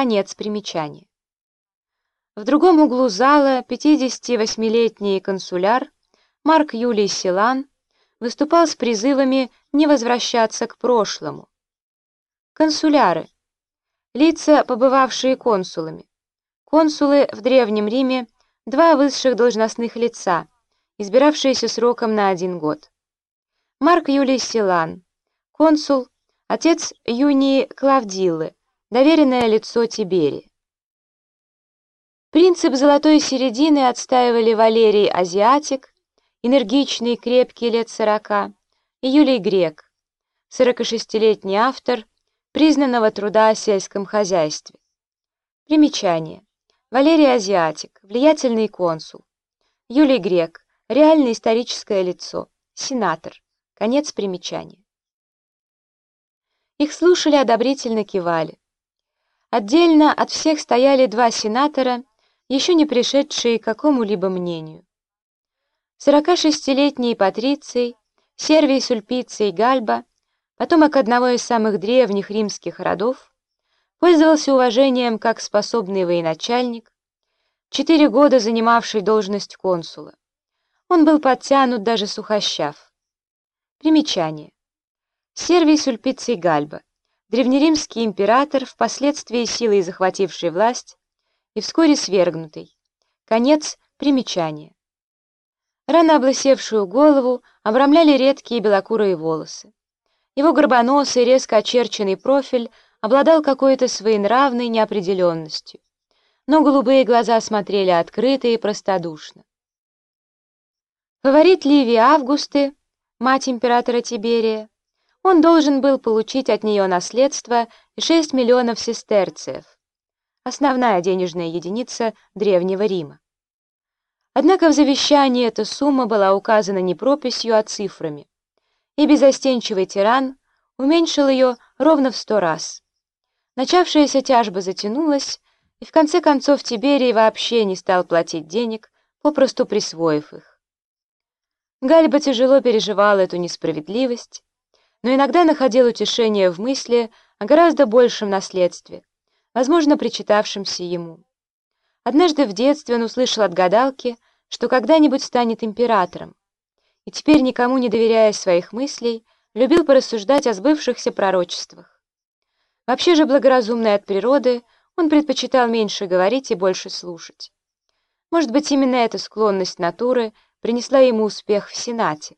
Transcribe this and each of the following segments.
Конец примечания. В другом углу зала 58-летний консуляр Марк Юлий Силан выступал с призывами не возвращаться к прошлому. Консуляры – лица, побывавшие консулами. Консулы в Древнем Риме – два высших должностных лица, избиравшиеся сроком на один год. Марк Юлий Силан, консул, отец Юнии Клавдиллы, доверенное лицо Тиберия. Принцип золотой середины отстаивали Валерий Азиатик, энергичный, крепкий лет сорока, и Юлий Грек, 46-летний автор признанного труда о сельском хозяйстве. Примечание. Валерий Азиатик, влиятельный консул. Юлий Грек, реальное историческое лицо, сенатор. Конец примечания. Их слушали, одобрительно кивали. Отдельно от всех стояли два сенатора, еще не пришедшие к какому-либо мнению. 46-летний Патриций, Сервий Сульпиций Гальба, потомок одного из самых древних римских родов, пользовался уважением как способный военачальник, четыре года занимавший должность консула. Он был подтянут даже сухощав. Примечание. Сервий Сульпиций Гальба, древнеримский император, впоследствии силой захвативший власть и вскоре свергнутый. Конец примечания. Рано облысевшую голову обрамляли редкие белокурые волосы. Его горбоносый, резко очерченный профиль обладал какой-то своенравной неопределенностью, но голубые глаза смотрели открыто и простодушно. Фаворит Ливии Августы мать императора Тиберия, он должен был получить от нее наследство и 6 миллионов сестерциев, основная денежная единица Древнего Рима. Однако в завещании эта сумма была указана не прописью, а цифрами, и безостенчивый тиран уменьшил ее ровно в сто раз. Начавшаяся тяжба затянулась, и в конце концов Тиберий вообще не стал платить денег, попросту присвоив их. Гальба тяжело переживал эту несправедливость, но иногда находил утешение в мысли о гораздо большем наследстве, возможно, причитавшемся ему. Однажды в детстве он услышал от гадалки, что когда-нибудь станет императором, и теперь, никому не доверяя своих мыслей, любил порассуждать о сбывшихся пророчествах. Вообще же благоразумный от природы, он предпочитал меньше говорить и больше слушать. Может быть, именно эта склонность натуры — принесла ему успех в Сенате,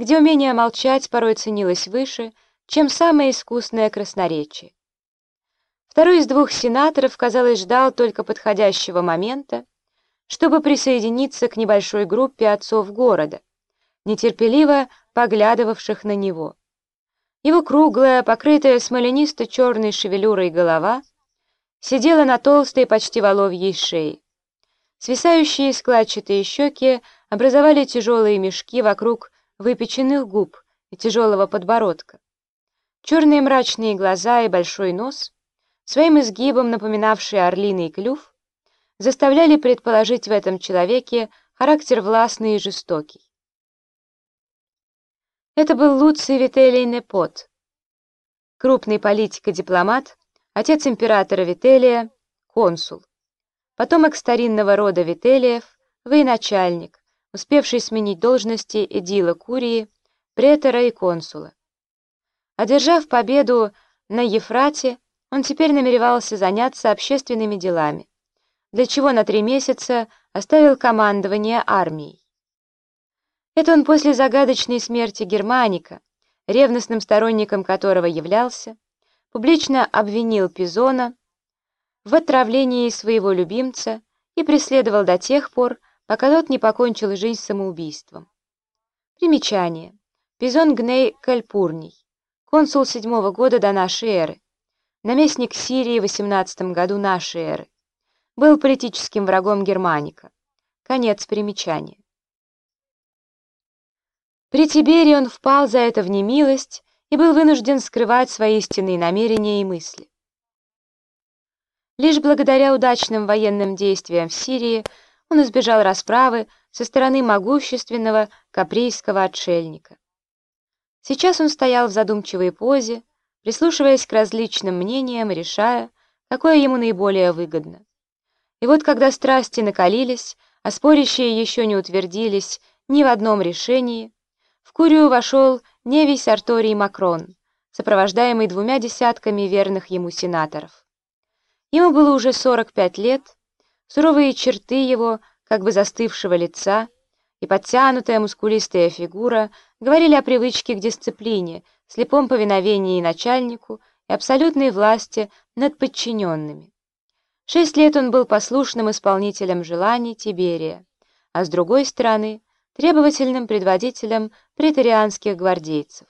где умение молчать порой ценилось выше, чем самое искусное красноречие. Второй из двух сенаторов, казалось, ждал только подходящего момента, чтобы присоединиться к небольшой группе отцов города, нетерпеливо поглядывавших на него. Его круглая, покрытая смоленисто-черной шевелюрой голова сидела на толстой, почти воловьей шее. Свисающие складчатые щеки образовали тяжелые мешки вокруг выпеченных губ и тяжелого подбородка. Черные мрачные глаза и большой нос, своим изгибом напоминавший орлиный клюв, заставляли предположить в этом человеке характер властный и жестокий. Это был Луций Вителий Непот, крупный политик и дипломат, отец императора Вителия, консул, потомок старинного рода Вителиев, военачальник, успевший сменить должности эдила Курии, претора и консула. Одержав победу на Ефрате, он теперь намеревался заняться общественными делами, для чего на три месяца оставил командование армией. Это он после загадочной смерти Германика, ревностным сторонником которого являлся, публично обвинил Пизона в отравлении своего любимца и преследовал до тех пор, пока тот не покончил жизнь самоубийством. Примечание. Пизон Гней Кальпурний, консул седьмого года до нашей эры, наместник Сирии в 18 году нашей эры, был политическим врагом Германика. Конец примечания. При Тиберии он впал за это в немилость и был вынужден скрывать свои истинные намерения и мысли. Лишь благодаря удачным военным действиям в Сирии он избежал расправы со стороны могущественного каприйского отшельника. Сейчас он стоял в задумчивой позе, прислушиваясь к различным мнениям и решая, какое ему наиболее выгодно. И вот когда страсти накалились, а спорящие еще не утвердились ни в одном решении, в Курию вошел Невий Сарторий Макрон, сопровождаемый двумя десятками верных ему сенаторов. Ему было уже 45 лет, суровые черты его, как бы застывшего лица, и подтянутая мускулистая фигура говорили о привычке к дисциплине, слепом повиновении начальнику и абсолютной власти над подчиненными. Шесть лет он был послушным исполнителем желаний Тиберия, а с другой стороны — требовательным предводителем претарианских гвардейцев.